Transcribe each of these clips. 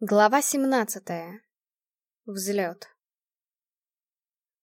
Глава 17. Взлет.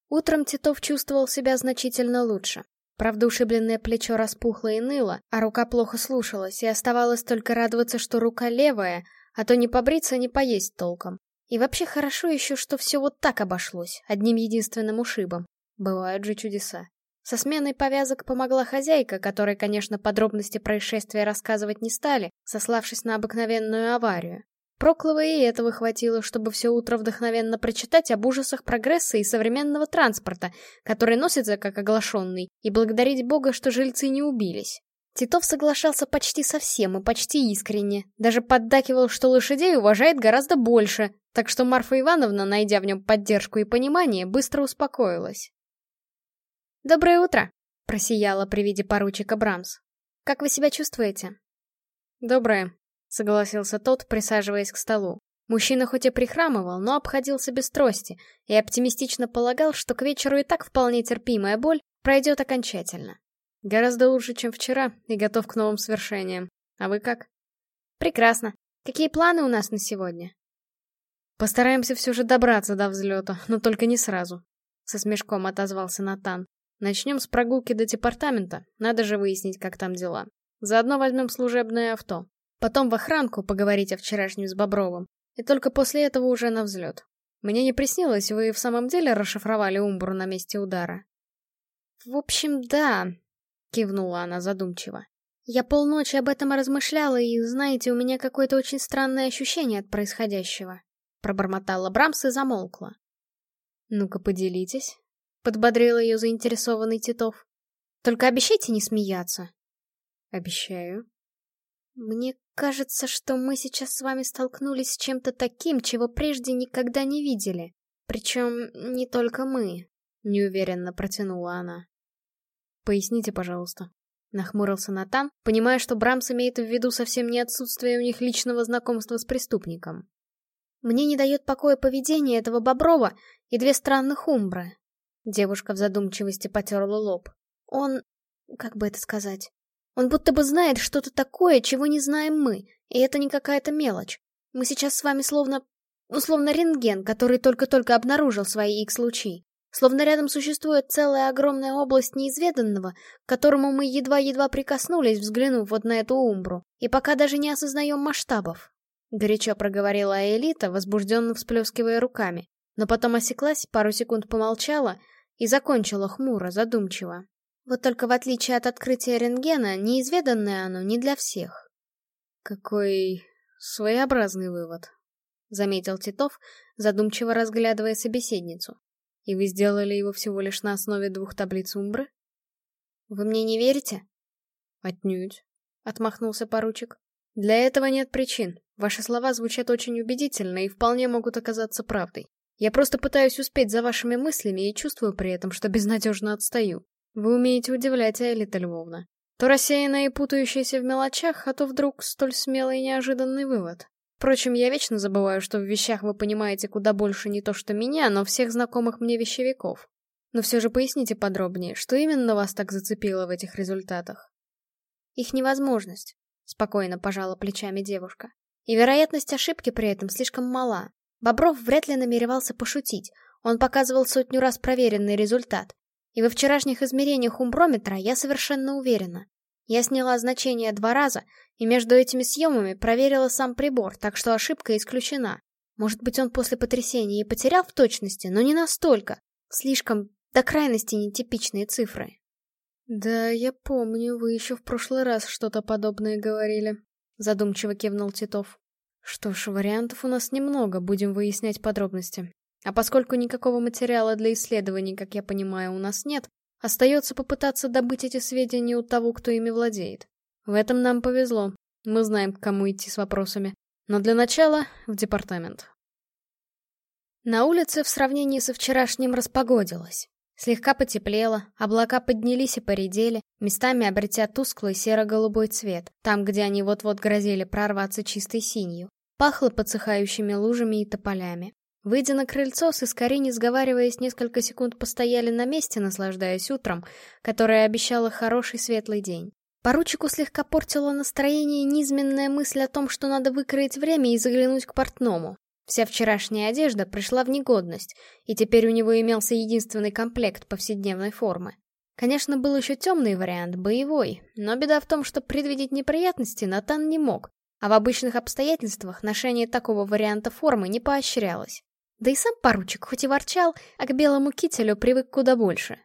Утром Титов чувствовал себя значительно лучше. Правда, ушибленное плечо распухло и ныло, а рука плохо слушалась, и оставалось только радоваться, что рука левая, а то не побриться, не поесть толком. И вообще хорошо еще, что все вот так обошлось, одним единственным ушибом. Бывают же чудеса. Со сменой повязок помогла хозяйка, которой, конечно, подробности происшествия рассказывать не стали, сославшись на обыкновенную аварию. Проклова и этого хватило, чтобы все утро вдохновенно прочитать об ужасах прогресса и современного транспорта, который носится как оглашенный, и благодарить Бога, что жильцы не убились. Титов соглашался почти со всем и почти искренне, даже поддакивал, что лошадей уважает гораздо больше, так что Марфа Ивановна, найдя в нем поддержку и понимание, быстро успокоилась. «Доброе утро!» — просияла при виде поручика Брамс. «Как вы себя чувствуете?» «Доброе», согласился тот, присаживаясь к столу. Мужчина хоть и прихрамывал, но обходился без трости и оптимистично полагал, что к вечеру и так вполне терпимая боль пройдет окончательно. Гораздо лучше, чем вчера, и готов к новым свершениям. А вы как? Прекрасно. Какие планы у нас на сегодня? Постараемся все же добраться до взлета, но только не сразу. Со смешком отозвался Натан. Начнем с прогулки до департамента, надо же выяснить, как там дела. Заодно возьмем служебное авто. Потом в охранку поговорить о вчерашнем с Бобровым. И только после этого уже на взлет. Мне не приснилось, вы в самом деле расшифровали Умбру на месте удара? В общем, да, кивнула она задумчиво. Я полночи об этом размышляла, и, знаете, у меня какое-то очень странное ощущение от происходящего. Пробормотала Брамс и замолкла. Ну-ка, поделитесь. Подбодрил ее заинтересованный Титов. Только обещайте не смеяться. Обещаю. Мне кажется, что мы сейчас с вами столкнулись с чем-то таким, чего прежде никогда не видели. Причем не только мы, — неуверенно протянула она. Поясните, пожалуйста. Нахмурился Натан, понимая, что Брамс имеет в виду совсем не отсутствие у них личного знакомства с преступником. Мне не дает покоя поведение этого Боброва и две странных умбры. Девушка в задумчивости потерла лоб. Он... как бы это сказать? Он будто бы знает что-то такое, чего не знаем мы, и это не какая-то мелочь. Мы сейчас с вами словно... условно рентген, который только-только обнаружил свои X-лучи. Словно рядом существует целая огромная область неизведанного, к которому мы едва-едва прикоснулись, взглянув вот на эту умбру, и пока даже не осознаем масштабов. Горячо проговорила Элита, возбужденно всплескивая руками, но потом осеклась, пару секунд помолчала и закончила хмуро, задумчиво. Вот только в отличие от открытия рентгена, неизведанное оно не для всех. Какой своеобразный вывод, заметил Титов, задумчиво разглядывая собеседницу. И вы сделали его всего лишь на основе двух таблиц Умбры? Вы мне не верите? Отнюдь, отмахнулся поручик. Для этого нет причин. Ваши слова звучат очень убедительно и вполне могут оказаться правдой. Я просто пытаюсь успеть за вашими мыслями и чувствую при этом, что безнадежно отстаю. Вы умеете удивлять, Элита Львовна. То рассеянная и путающаяся в мелочах, а то вдруг столь смелый и неожиданный вывод. Впрочем, я вечно забываю, что в вещах вы понимаете куда больше не то что меня, но всех знакомых мне вещевиков. Но все же поясните подробнее, что именно вас так зацепило в этих результатах? Их невозможность, спокойно пожала плечами девушка. И вероятность ошибки при этом слишком мала. Бобров вряд ли намеревался пошутить. Он показывал сотню раз проверенный результат. И во вчерашних измерениях умброметра я совершенно уверена. Я сняла значение два раза, и между этими съемами проверила сам прибор, так что ошибка исключена. Может быть, он после потрясения и потерял в точности, но не настолько. Слишком до крайности нетипичные цифры. «Да, я помню, вы еще в прошлый раз что-то подобное говорили», — задумчиво кивнул Титов. «Что ж, вариантов у нас немного, будем выяснять подробности. А поскольку никакого материала для исследований, как я понимаю, у нас нет, остается попытаться добыть эти сведения у того, кто ими владеет. В этом нам повезло. Мы знаем, к кому идти с вопросами. Но для начала — в департамент. На улице в сравнении со вчерашним распогодилось. Слегка потеплело, облака поднялись и поредели, местами обретя тусклый серо-голубой цвет, там, где они вот-вот грозили прорваться чистой синью. Пахло подсыхающими лужами и тополями. Выйдя на крыльцо, с Искари, не сговариваясь, несколько секунд постояли на месте, наслаждаясь утром, которое обещало хороший светлый день. Поручику слегка портило настроение низменная мысль о том, что надо выкроить время и заглянуть к портному. Вся вчерашняя одежда пришла в негодность, и теперь у него имелся единственный комплект повседневной формы. Конечно, был еще темный вариант, боевой, но беда в том, что предвидеть неприятности Натан не мог, а в обычных обстоятельствах ношение такого варианта формы не поощрялось. Да и сам поручик хоть и ворчал, а к белому кителю привык куда больше.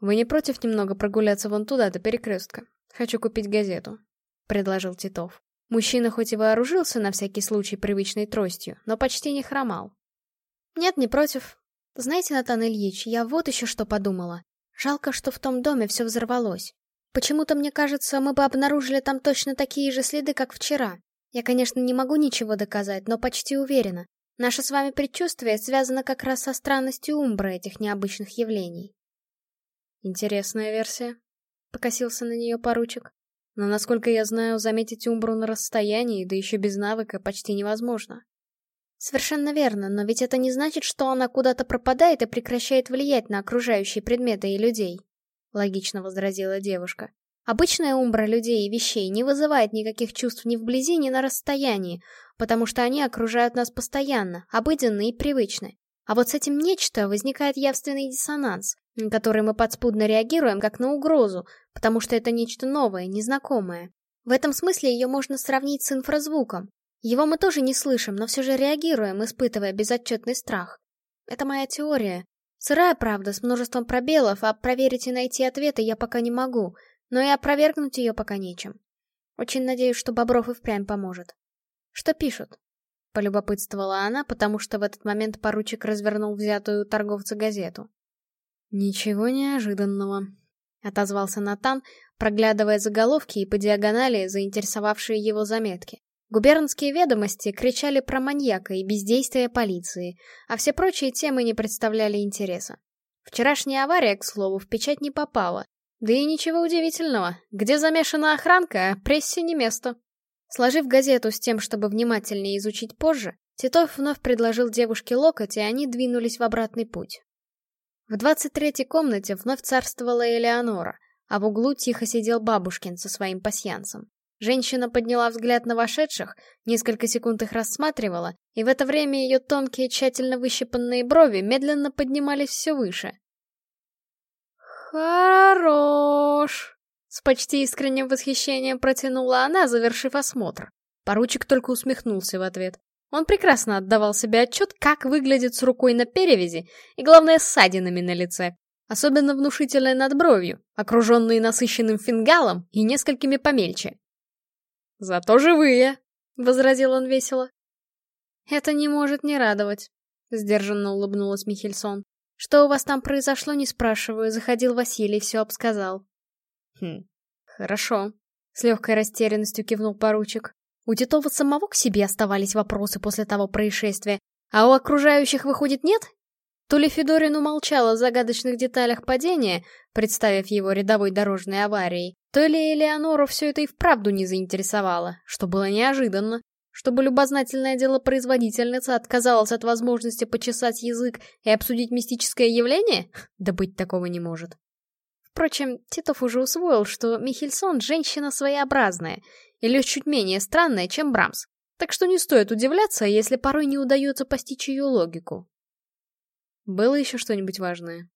«Вы не против немного прогуляться вон туда, до перекрестка? Хочу купить газету», — предложил Титов. Мужчина хоть и вооружился на всякий случай привычной тростью, но почти не хромал. «Нет, не против. Знаете, Натан Ильич, я вот еще что подумала. Жалко, что в том доме все взорвалось. Почему-то мне кажется, мы бы обнаружили там точно такие же следы, как вчера. Я, конечно, не могу ничего доказать, но почти уверена. Наше с вами предчувствие связано как раз со странностью умбра этих необычных явлений. Интересная версия. Покосился на нее поручик. Но, насколько я знаю, заметить умбру на расстоянии, да еще без навыка, почти невозможно. Совершенно верно, но ведь это не значит, что она куда-то пропадает и прекращает влиять на окружающие предметы и людей. Логично возразила девушка. Обычная умбра людей и вещей не вызывает никаких чувств ни вблизи, ни на расстоянии, потому что они окружают нас постоянно, обыденны и привычны. А вот с этим нечто возникает явственный диссонанс, на который мы подспудно реагируем как на угрозу, потому что это нечто новое, незнакомое. В этом смысле ее можно сравнить с инфразвуком. Его мы тоже не слышим, но все же реагируем, испытывая безотчетный страх. Это моя теория. Сырая правда, с множеством пробелов, а проверить и найти ответы я пока не могу, но и опровергнуть ее пока нечем. Очень надеюсь, что Бобров и впрямь поможет. Что пишут? Полюбопытствовала она, потому что в этот момент поручик развернул взятую торговца газету. «Ничего неожиданного», — отозвался Натан, проглядывая заголовки и по диагонали заинтересовавшие его заметки. Губернские ведомости кричали про маньяка и бездействие полиции, а все прочие темы не представляли интереса. Вчерашняя авария, к слову, в печать не попала. Да и ничего удивительного. Где замешана охранка, прессе не место. Сложив газету с тем, чтобы внимательнее изучить позже, Титов вновь предложил девушке локоть, и они двинулись в обратный путь. В двадцать третьей комнате вновь царствовала Элеонора, а в углу тихо сидел бабушкин со своим пасьянцем. Женщина подняла взгляд на вошедших, несколько секунд их рассматривала, и в это время ее тонкие, тщательно выщипанные брови медленно поднимались все выше. «Хорош!» — с почти искренним восхищением протянула она, завершив осмотр. Поручик только усмехнулся в ответ. Он прекрасно отдавал себе отчет, как выглядит с рукой на перевязи, и, главное, с ссадинами на лице. Особенно внушительной над бровью, окруженные насыщенным фингалом и несколькими помельче. «Зато живые!» — возразил он весело. «Это не может не радовать», — сдержанно улыбнулась Михельсон. «Что у вас там произошло, не спрашиваю, заходил Василий, все обсказал». «Хм, хорошо», — с легкой растерянностью кивнул поручик. У Титова самого к себе оставались вопросы после того происшествия, а у окружающих, выходит, нет? То ли Федорин умолчал о загадочных деталях падения, представив его рядовой дорожной аварией, то ли Элеонору все это и вправду не заинтересовало, что было неожиданно. Чтобы любознательная делопроизводительница отказалась от возможности почесать язык и обсудить мистическое явление? Да быть такого не может. Впрочем, Титов уже усвоил, что Михельсон — женщина своеобразная, или чуть менее странная, чем Брамс. Так что не стоит удивляться, если порой не удается постичь ее логику. Было еще что-нибудь важное?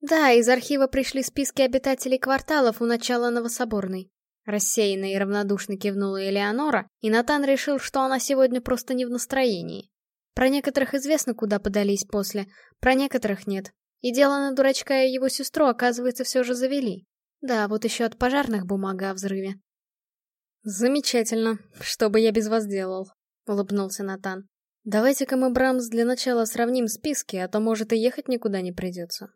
Да, из архива пришли списки обитателей кварталов у начала Новособорной. Рассеянно и равнодушно кивнула Элеонора, и Натан решил, что она сегодня просто не в настроении. Про некоторых известно, куда подались после, про некоторых нет. И дело на дурачка и его сестру, оказывается, все же завели. Да, вот еще от пожарных бумага о взрыве. «Замечательно. Что бы я без вас делал?» — улыбнулся Натан. «Давайте-ка мы, Брамс, для начала сравним списки, а то, может, и ехать никуда не придется».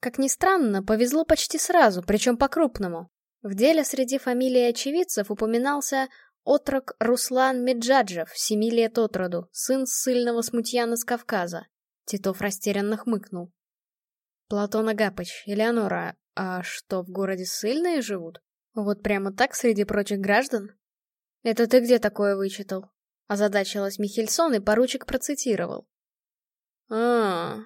Как ни странно, повезло почти сразу, причем по-крупному. В деле среди фамилий очевидцев упоминался отрок Руслан Меджаджев, семи лет от роду, сын ссыльного смутьяна с Кавказа. Титов растерянно хмыкнул. Платон Агапыч, Элеонора, а что, в городе ссыльные живут? Вот прямо так среди прочих граждан? Это ты где такое вычитал? Озадачилась Михельсон, и поручик процитировал. а, -а, -а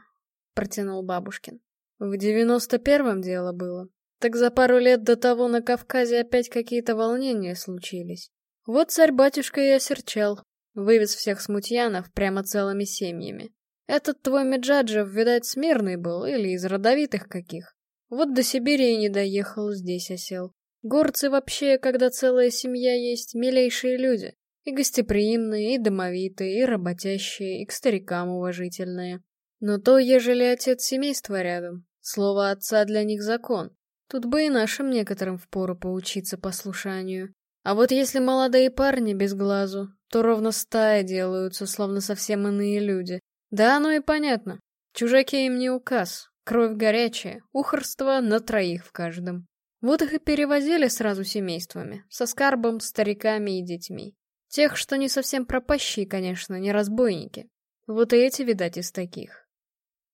протянул бабушкин. В девяносто первом дело было. Так за пару лет до того на Кавказе опять какие-то волнения случились. Вот царь-батюшка и осерчал, вывез всех смутьянов прямо целыми семьями. Этот твой Меджаджев, видать, смирный был или из родовитых каких. Вот до Сибири и не доехал, здесь осел. Горцы вообще, когда целая семья есть, милейшие люди. И гостеприимные, и домовитые, и работящие, и к старикам уважительные. Но то, ежели отец семейства рядом, слово отца для них закон. Тут бы и нашим некоторым впору поучиться послушанию. А вот если молодые парни без глазу, то ровно стая делаются, словно совсем иные люди. Да, оно и понятно. Чужаки им не указ. Кровь горячая, ухорство на троих в каждом. Вот их и перевозили сразу семействами, со скарбом, стариками и детьми. Тех, что не совсем пропащие, конечно, не разбойники. Вот и эти, видать, из таких.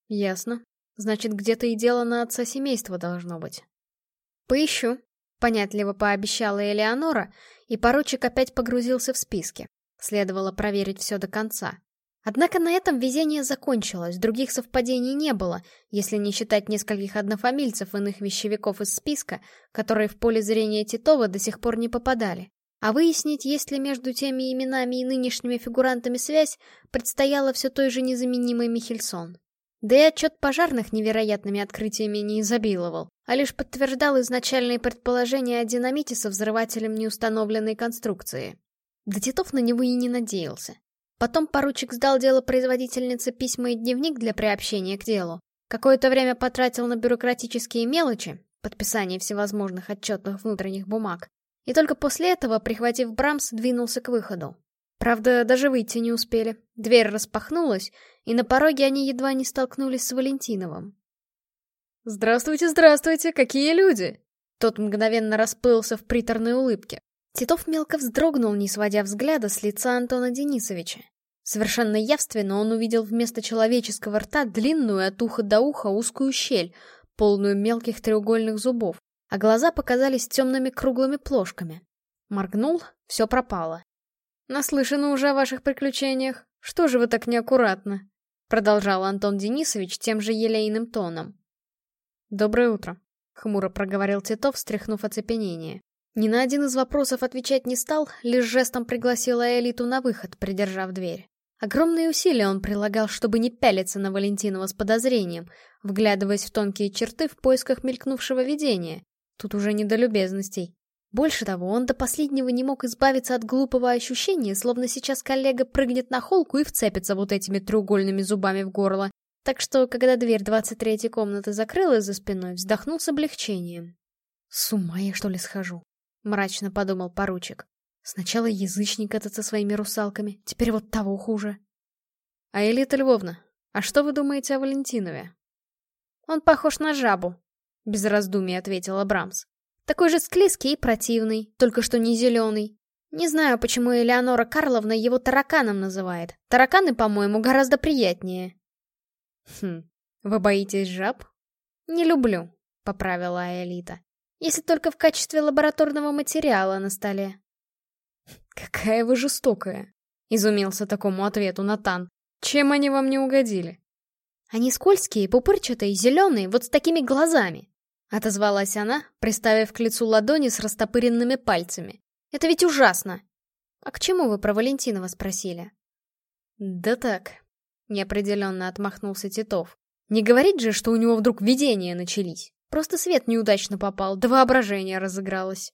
Ясно. Значит, где-то и дело на отца семейства должно быть. Поищу. Понятливо пообещала Элеонора, и поручик опять погрузился в списки. Следовало проверить все до конца. Однако на этом везение закончилось, других совпадений не было, если не считать нескольких однофамильцев иных вещевиков из списка, которые в поле зрения Титова до сих пор не попадали. А выяснить, есть ли между теми именами и нынешними фигурантами связь, предстояло все той же незаменимой Михельсон. Да и отчет пожарных невероятными открытиями не изобиловал, а лишь подтверждал изначальные предположения о динамите со взрывателем неустановленной конструкции. Да Титов на него и не надеялся. Потом поручик сдал дело производительнице письма и дневник для приобщения к делу. Какое-то время потратил на бюрократические мелочи, подписание всевозможных отчетных внутренних бумаг, и только после этого, прихватив Брамс, двинулся к выходу. Правда, даже выйти не успели. Дверь распахнулась, и на пороге они едва не столкнулись с Валентиновым. «Здравствуйте, здравствуйте, какие люди!» Тот мгновенно расплылся в приторной улыбке. Титов мелко вздрогнул, не сводя взгляда с лица Антона Денисовича. Совершенно явственно он увидел вместо человеческого рта длинную от уха до уха узкую щель, полную мелких треугольных зубов, а глаза показались темными круглыми плошками. Моргнул, все пропало. «Наслышаны уже о ваших приключениях. Что же вы так неаккуратно?» Продолжал Антон Денисович тем же елейным тоном. «Доброе утро», — хмуро проговорил Титов, стряхнув оцепенение. Ни на один из вопросов отвечать не стал, лишь жестом пригласил Элиту на выход, придержав дверь. Огромные усилия он прилагал, чтобы не пялиться на Валентинова с подозрением, вглядываясь в тонкие черты в поисках мелькнувшего видения. Тут уже не до любезностей. Больше того, он до последнего не мог избавиться от глупого ощущения, словно сейчас коллега прыгнет на холку и вцепится вот этими треугольными зубами в горло. Так что, когда дверь 23-й комнаты закрылась за спиной, вздохнул с облегчением. С ума я, что ли, схожу? Мрачно подумал поручик. Сначала язычник этот со своими русалками, теперь вот того хуже. А Элита Львовна, а что вы думаете о Валентинове? Он похож на жабу, без раздумий ответила Брамс. Такой же склизкий и противный, только что не зеленый. Не знаю, почему Элеонора Карловна его тараканом называет. Тараканы, по-моему, гораздо приятнее. Хм, вы боитесь жаб? Не люблю, поправила Элита. Если только в качестве лабораторного материала на столе. «Какая вы жестокая!» — изумился такому ответу Натан. «Чем они вам не угодили?» «Они скользкие, пупырчатые, зеленые, вот с такими глазами!» — отозвалась она, приставив к лицу ладони с растопыренными пальцами. «Это ведь ужасно!» «А к чему вы про Валентинова спросили?» «Да так», — неопределенно отмахнулся Титов. «Не говорить же, что у него вдруг видения начались!» Просто свет неудачно попал, да воображение разыгралось.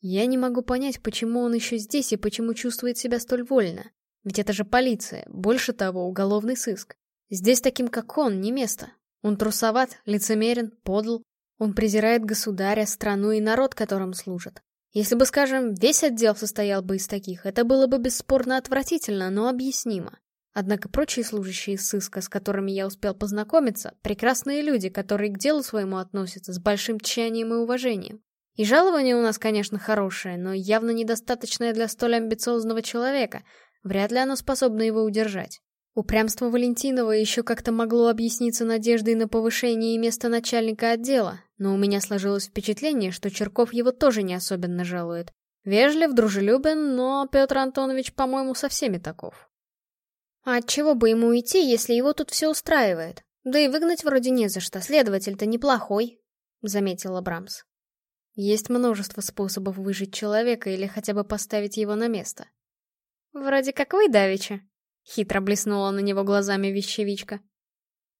Я не могу понять, почему он еще здесь и почему чувствует себя столь вольно. Ведь это же полиция, больше того, уголовный сыск. Здесь таким, как он, не место. Он трусоват, лицемерен, подл. Он презирает государя, страну и народ, которым служит. Если бы, скажем, весь отдел состоял бы из таких, это было бы бесспорно отвратительно, но объяснимо. Однако прочие служащие сыска, с которыми я успел познакомиться, прекрасные люди, которые к делу своему относятся с большим тщанием и уважением. И жалование у нас, конечно, хорошее, но явно недостаточное для столь амбициозного человека. Вряд ли оно способно его удержать. Упрямство Валентинова еще как-то могло объясниться надеждой на повышение и место начальника отдела, но у меня сложилось впечатление, что Черков его тоже не особенно жалует. Вежлив, дружелюбен, но Петр Антонович, по-моему, со всеми таков. А от чего бы ему уйти, если его тут все устраивает? Да и выгнать вроде не за что, следователь-то неплохой. — заметила Брамс. «Есть множество способов выжить человека или хотя бы поставить его на место». «Вроде как вы, Давича», — хитро блеснула на него глазами вещевичка.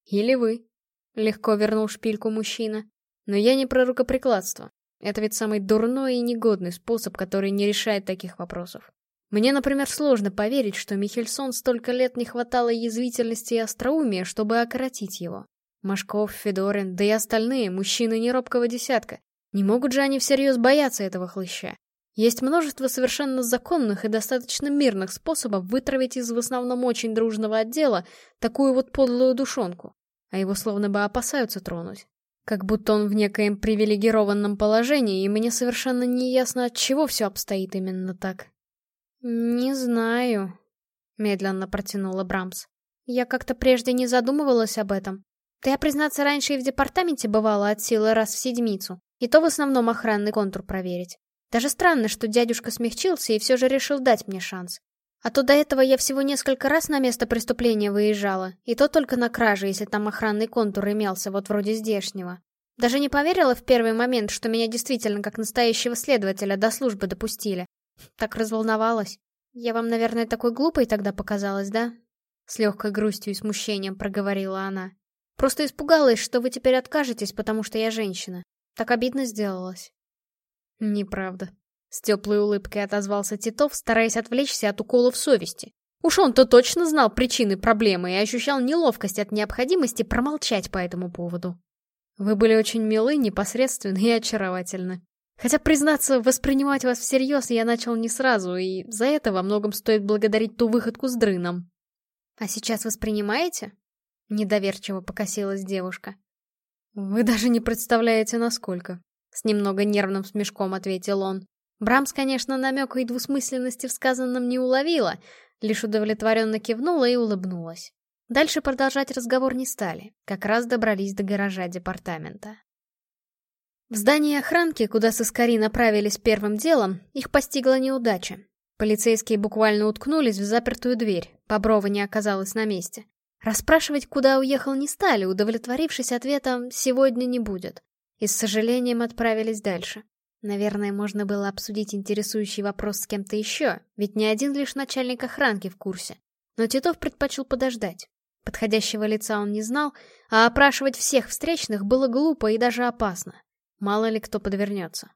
«Или вы», — легко вернул шпильку мужчина. «Но я не про рукоприкладство. Это ведь самый дурной и негодный способ, который не решает таких вопросов. Мне, например, сложно поверить, что Михельсон столько лет не хватало язвительности и остроумия, чтобы окоротить его. Машков, Федорин, да и остальные, мужчины неробкого десятка. Не могут же они всерьез бояться этого хлыща. Есть множество совершенно законных и достаточно мирных способов вытравить из в основном очень дружного отдела такую вот подлую душонку. А его словно бы опасаются тронуть. Как будто он в некоем привилегированном положении, и мне совершенно не ясно, от чего все обстоит именно так. «Не знаю», — медленно протянула Брамс. «Я как-то прежде не задумывалась об этом. Да я, признаться, раньше и в департаменте бывала от силы раз в седмицу, и то в основном охранный контур проверить. Даже странно, что дядюшка смягчился и все же решил дать мне шанс. А то до этого я всего несколько раз на место преступления выезжала, и то только на краже, если там охранный контур имелся, вот вроде здешнего. Даже не поверила в первый момент, что меня действительно как настоящего следователя до службы допустили. Так разволновалась. Я вам, наверное, такой глупой тогда показалась, да? С легкой грустью и смущением проговорила она. Просто испугалась, что вы теперь откажетесь, потому что я женщина. Так обидно сделалось. Неправда. С теплой улыбкой отозвался Титов, стараясь отвлечься от уколов совести. Уж он-то точно знал причины проблемы и ощущал неловкость от необходимости промолчать по этому поводу. Вы были очень милы, непосредственны и очаровательны. Хотя, признаться, воспринимать вас всерьез я начал не сразу, и за это во многом стоит благодарить ту выходку с дрыном. А сейчас воспринимаете? Недоверчиво покосилась девушка. Вы даже не представляете, насколько. С немного нервным смешком ответил он. Брамс, конечно, намека и двусмысленности в сказанном не уловила, лишь удовлетворенно кивнула и улыбнулась. Дальше продолжать разговор не стали, как раз добрались до гаража департамента. В здании охранки, куда сыскари направились первым делом, их постигла неудача. Полицейские буквально уткнулись в запертую дверь, Боброва не оказалась на месте. Расспрашивать, куда уехал, не стали, удовлетворившись ответом «сегодня не будет». И с сожалением отправились дальше. Наверное, можно было обсудить интересующий вопрос с кем-то еще, ведь не один лишь начальник охранки в курсе. Но Титов предпочел подождать. Подходящего лица он не знал, а опрашивать всех встречных было глупо и даже опасно. Мало ли кто подвернется.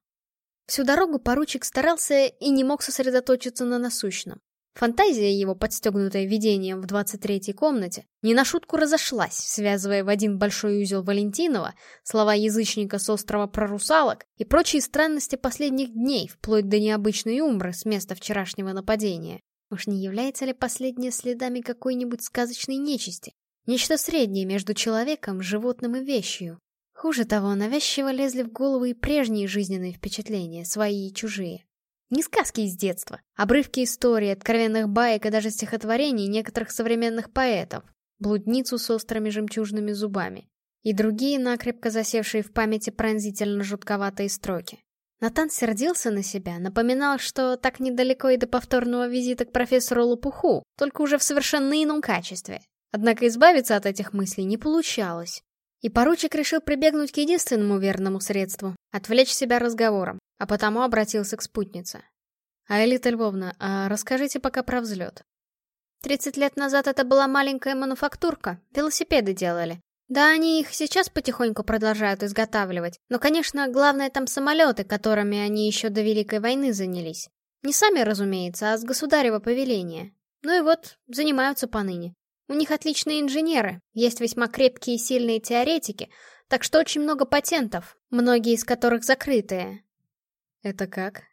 Всю дорогу поручик старался и не мог сосредоточиться на насущном. Фантазия его, подстегнутая видением в 23-й комнате, не на шутку разошлась, связывая в один большой узел Валентинова, слова язычника с острова про русалок и прочие странности последних дней, вплоть до необычной умры с места вчерашнего нападения. Уж не является ли последнее следами какой-нибудь сказочной нечисти? Нечто среднее между человеком, животным и вещью. Хуже того, навязчиво лезли в голову и прежние жизненные впечатления, свои и чужие. Не сказки из детства, обрывки истории, откровенных баек и даже стихотворений некоторых современных поэтов, блудницу с острыми жемчужными зубами и другие накрепко засевшие в памяти пронзительно жутковатые строки. Натан сердился на себя, напоминал, что так недалеко и до повторного визита к профессору Лопуху, только уже в совершенно ином качестве. Однако избавиться от этих мыслей не получалось. И поручик решил прибегнуть к единственному верному средству — отвлечь себя разговором, а потому обратился к спутнице. «Аэлита Львовна, а расскажите пока про взлет». «Тридцать лет назад это была маленькая мануфактурка, велосипеды делали. Да, они их сейчас потихоньку продолжают изготавливать, но, конечно, главное там самолеты, которыми они еще до Великой войны занялись. Не сами, разумеется, а с государева повеления. Ну и вот, занимаются поныне. У них отличные инженеры, есть весьма крепкие и сильные теоретики, так что очень много патентов, многие из которых закрытые. Это как?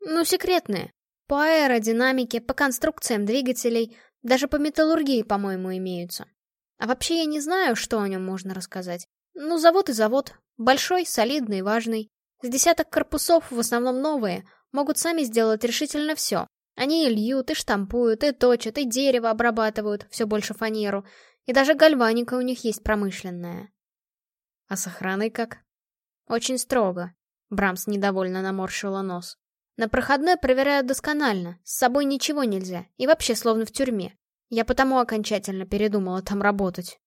Ну, секретные. По аэродинамике, по конструкциям двигателей, даже по металлургии, по-моему, имеются. А вообще я не знаю, что о нем можно рассказать. Ну, завод и завод. Большой, солидный, важный. С десяток корпусов, в основном новые, могут сами сделать решительно все, они и льют, и штампуют, и точат, и дерево обрабатывают, все больше фанеру. И даже гальваника у них есть промышленная. А с охраной как? Очень строго. Брамс недовольно наморщила нос. На проходной проверяют досконально, с собой ничего нельзя, и вообще словно в тюрьме. Я потому окончательно передумала там работать.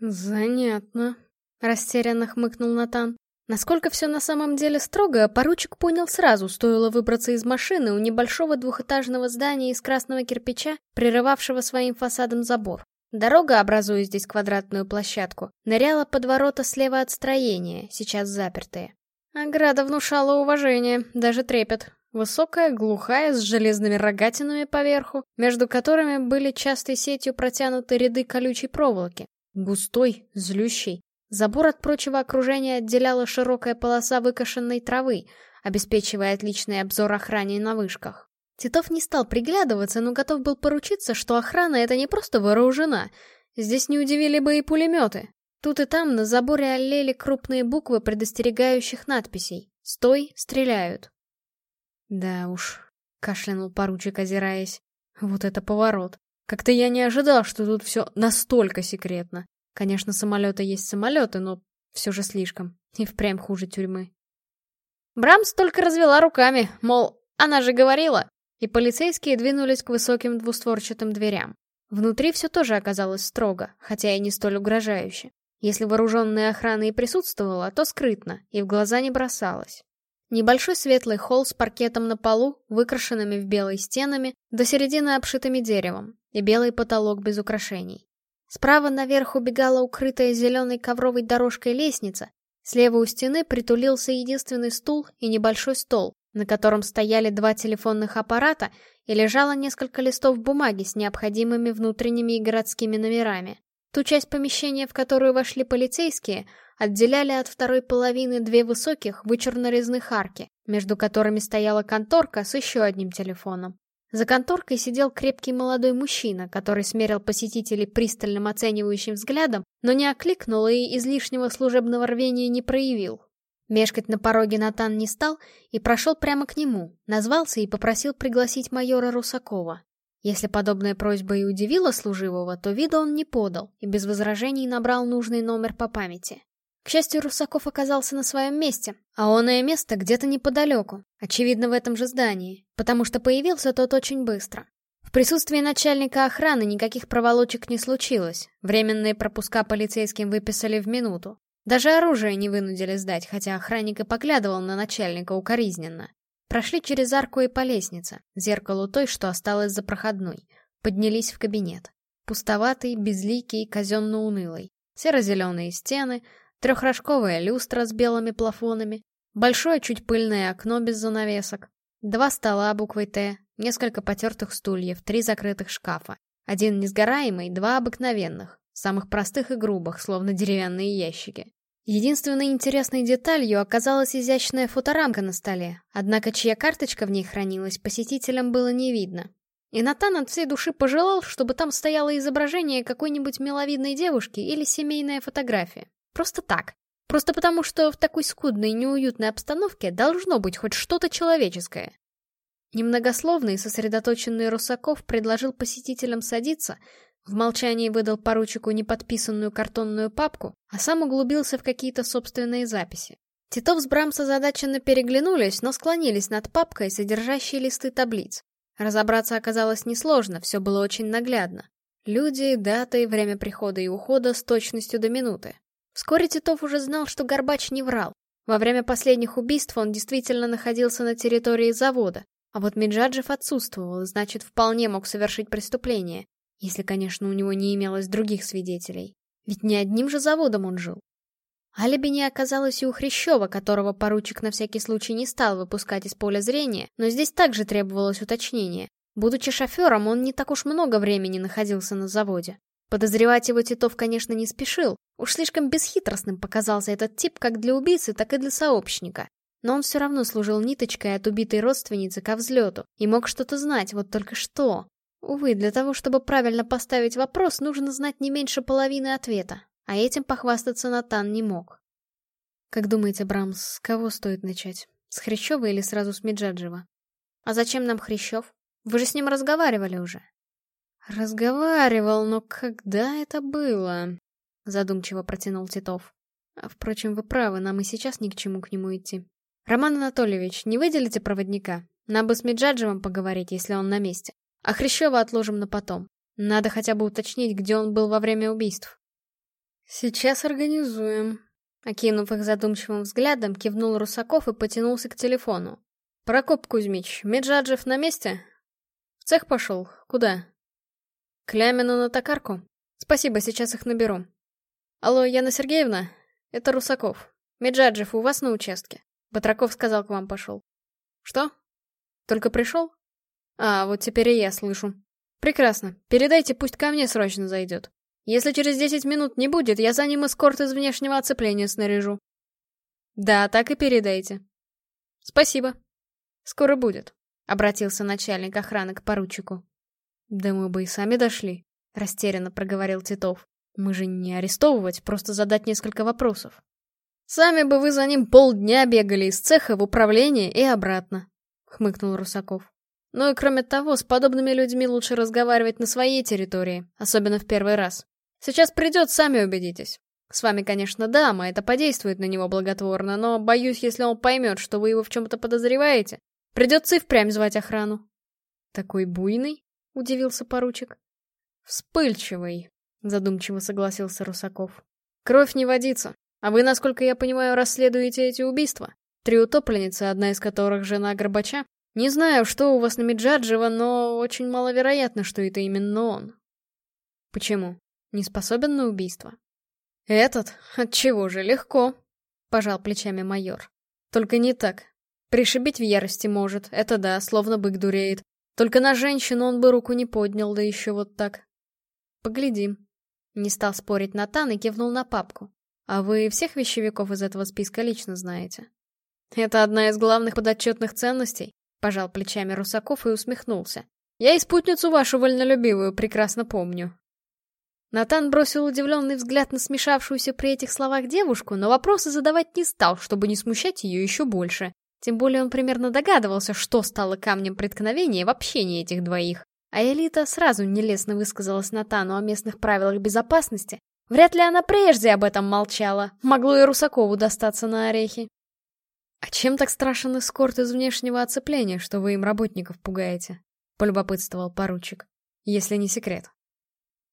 Занятно, растерянно хмыкнул Натан. Насколько все на самом деле строго, поручик понял сразу, стоило выбраться из машины у небольшого двухэтажного здания из красного кирпича, прерывавшего своим фасадом забор. Дорога, образуя здесь квадратную площадку, ныряла под ворота слева от строения, сейчас запертые. Ограда внушала уважение, даже трепет. Высокая, глухая, с железными рогатинами поверху, между которыми были частой сетью протянуты ряды колючей проволоки. Густой, злющий, Забор от прочего окружения отделяла широкая полоса выкошенной травы, обеспечивая отличный обзор охране на вышках. Титов не стал приглядываться, но готов был поручиться, что охрана это не просто вооружена. Здесь не удивили бы и пулеметы. Тут и там на заборе олели крупные буквы предостерегающих надписей. «Стой, стреляют». «Да уж», — кашлянул поручик, озираясь. «Вот это поворот. Как-то я не ожидал, что тут все настолько секретно. Конечно, самолеты есть самолеты, но все же слишком. И впрямь хуже тюрьмы. Брамс только развела руками, мол, она же говорила. И полицейские двинулись к высоким двустворчатым дверям. Внутри все тоже оказалось строго, хотя и не столь угрожающе. Если вооруженная охрана и присутствовала, то скрытно, и в глаза не бросалась. Небольшой светлый холл с паркетом на полу, выкрашенными в белые стенами, до середины обшитыми деревом, и белый потолок без украшений. Справа наверх убегала укрытая зеленой ковровой дорожкой лестница, слева у стены притулился единственный стул и небольшой стол, на котором стояли два телефонных аппарата и лежало несколько листов бумаги с необходимыми внутренними и городскими номерами. Ту часть помещения, в которую вошли полицейские, отделяли от второй половины две высоких вычурно-резных арки, между которыми стояла конторка с еще одним телефоном. За конторкой сидел крепкий молодой мужчина, который смерил посетителей пристальным оценивающим взглядом, но не окликнул и излишнего служебного рвения не проявил. Мешкать на пороге Натан не стал и прошел прямо к нему, назвался и попросил пригласить майора Русакова. Если подобная просьба и удивила служивого, то вида он не подал и без возражений набрал нужный номер по памяти. К счастью, Русаков оказался на своем месте, а оное место где-то неподалеку, очевидно в этом же здании, потому что появился тот очень быстро. В присутствии начальника охраны никаких проволочек не случилось, временные пропуска полицейским выписали в минуту. Даже оружие не вынудили сдать, хотя охранник и поглядывал на начальника укоризненно. Прошли через арку и по лестнице, зеркалу той, что осталось за проходной. Поднялись в кабинет. Пустоватый, безликий, казенно-унылый. Серо-зеленые стены, Трехрожковая люстра с белыми плафонами, большое чуть пыльное окно без занавесок, два стола буквой «Т», несколько потертых стульев, три закрытых шкафа. Один несгораемый, два обыкновенных, самых простых и грубых, словно деревянные ящики. Единственной интересной деталью оказалась изящная фоторамка на столе, однако чья карточка в ней хранилась, посетителям было не видно. И Натан от всей души пожелал, чтобы там стояло изображение какой-нибудь миловидной девушки или семейная фотография. Просто так. Просто потому, что в такой скудной и неуютной обстановке должно быть хоть что-то человеческое. Немногословный и сосредоточенный Русаков предложил посетителям садиться, в молчании выдал поручику неподписанную картонную папку, а сам углубился в какие-то собственные записи. Титов с Брамс озадаченно переглянулись, но склонились над папкой, содержащей листы таблиц. Разобраться оказалось несложно, все было очень наглядно. Люди, даты, время прихода и ухода с точностью до минуты. Вскоре Титов уже знал, что Горбач не врал. Во время последних убийств он действительно находился на территории завода, а вот Меджаджев отсутствовал, значит, вполне мог совершить преступление, если, конечно, у него не имелось других свидетелей. Ведь не одним же заводом он жил. Алиби не оказалось и у Хрящева, которого поручик на всякий случай не стал выпускать из поля зрения, но здесь также требовалось уточнение. Будучи шофером, он не так уж много времени находился на заводе. Подозревать его Титов, конечно, не спешил. Уж слишком бесхитростным показался этот тип как для убийцы, так и для сообщника. Но он все равно служил ниточкой от убитой родственницы ко взлету и мог что-то знать, вот только что. Увы, для того, чтобы правильно поставить вопрос, нужно знать не меньше половины ответа, а этим похвастаться Натан не мог. Как думаете, Брамс, с кого стоит начать? С Хрящева или сразу с Меджаджева? А зачем нам Хрящев? Вы же с ним разговаривали уже. «Разговаривал, но когда это было?» — задумчиво протянул Титов. А, «Впрочем, вы правы, нам и сейчас ни к чему к нему идти. Роман Анатольевич, не выделите проводника? Нам бы с Меджаджевым поговорить, если он на месте. А Хрящева отложим на потом. Надо хотя бы уточнить, где он был во время убийств». «Сейчас организуем», Окинув их задумчивым взглядом, кивнул Русаков и потянулся к телефону. «Прокоп Кузьмич, Меджаджев на месте?» «В цех пошел. Куда?» «К Лямину на токарку? Спасибо, сейчас их наберу». «Алло, Яна Сергеевна? Это Русаков. Меджаджев у вас на участке?» Батраков сказал, к вам пошел. «Что? Только пришел?» «А, вот теперь и я слышу. Прекрасно. Передайте, пусть ко мне срочно зайдет. Если через 10 минут не будет, я за ним эскорт из внешнего оцепления снаряжу. Да, так и передайте. Спасибо. Скоро будет, — обратился начальник охраны к поручику. Да мы бы и сами дошли, — растерянно проговорил Титов. Мы же не арестовывать, просто задать несколько вопросов. Сами бы вы за ним полдня бегали из цеха в управление и обратно, — хмыкнул Русаков. Ну и кроме того, с подобными людьми лучше разговаривать на своей территории, особенно в первый раз. Сейчас придет, сами убедитесь. С вами, конечно, дама, это подействует на него благотворно, но боюсь, если он поймет, что вы его в чем-то подозреваете, придется и впрямь звать охрану. Такой буйный? — удивился поручик. Вспыльчивый, — задумчиво согласился Русаков. Кровь не водится, а вы, насколько я понимаю, расследуете эти убийства. Три утопленницы, одна из которых жена Горбача. Не знаю, что у вас на Меджаджева, но очень маловероятно, что это именно он. Почему? Не способен на убийство? Этот? Отчего же, легко. Пожал плечами майор. Только не так. Пришибить в ярости может, это да, словно бык дуреет. Только на женщину он бы руку не поднял, да еще вот так. Поглядим. Не стал спорить Натан и кивнул на папку. А вы всех вещевиков из этого списка лично знаете? Это одна из главных подотчетных ценностей, пожал плечами Русаков и усмехнулся. Я и спутницу вашу вольнолюбивую прекрасно помню. Натан бросил удивленный взгляд на смешавшуюся при этих словах девушку, но вопросы задавать не стал, чтобы не смущать ее еще больше. Тем более он примерно догадывался, что стало камнем преткновения в общении этих двоих. А Элита сразу нелестно высказалась Натану о местных правилах безопасности. Вряд ли она прежде об этом молчала. Могло и Русакову достаться на орехи. «А чем так страшен эскорт из внешнего оцепления, что вы им работников пугаете?» — полюбопытствовал поручик. «Если не секрет».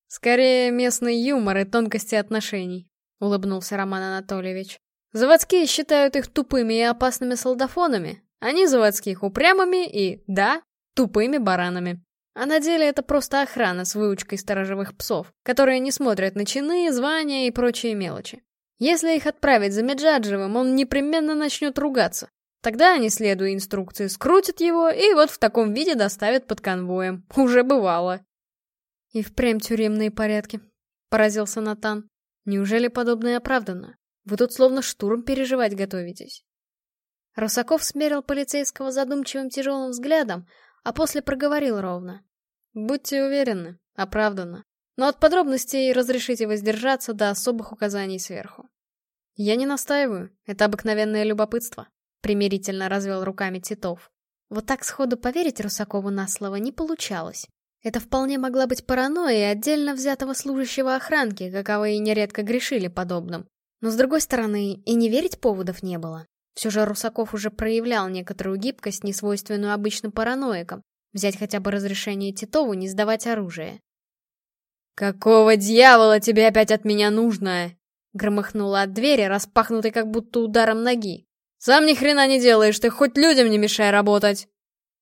«Скорее местный юмор и тонкости отношений», — улыбнулся Роман Анатольевич. «Заводские считают их тупыми и опасными солдафонами, они заводских упрямыми и, да, тупыми баранами. А на деле это просто охрана с выучкой сторожевых псов, которые не смотрят на чины, звания и прочие мелочи. Если их отправить за Меджаджевым, он непременно начнет ругаться. Тогда они, следуя инструкции, скрутят его и вот в таком виде доставят под конвоем. Уже бывало. «И впрямь тюремные порядки», — поразился Натан. «Неужели подобное оправдано? Вы тут словно штурм переживать готовитесь». Русаков смерил полицейского задумчивым тяжелым взглядом, а после проговорил ровно. «Будьте уверены, оправдано. Но от подробностей разрешите воздержаться до особых указаний сверху». «Я не настаиваю, это обыкновенное любопытство», — примирительно развел руками Титов. Вот так сходу поверить Русакову на слово не получалось. Это вполне могла быть паранойя отдельно взятого служащего охранки, каковые нередко грешили подобным. Но с другой стороны, и не верить поводов не было. Все же Русаков уже проявлял некоторую гибкость, несвойственную обычным параноикам. Взять хотя бы разрешение Титову не сдавать оружие. «Какого дьявола тебе опять от меня нужно?» Громыхнула от двери, распахнутой как будто ударом ноги. «Сам ни хрена не делаешь, ты хоть людям не мешай работать!»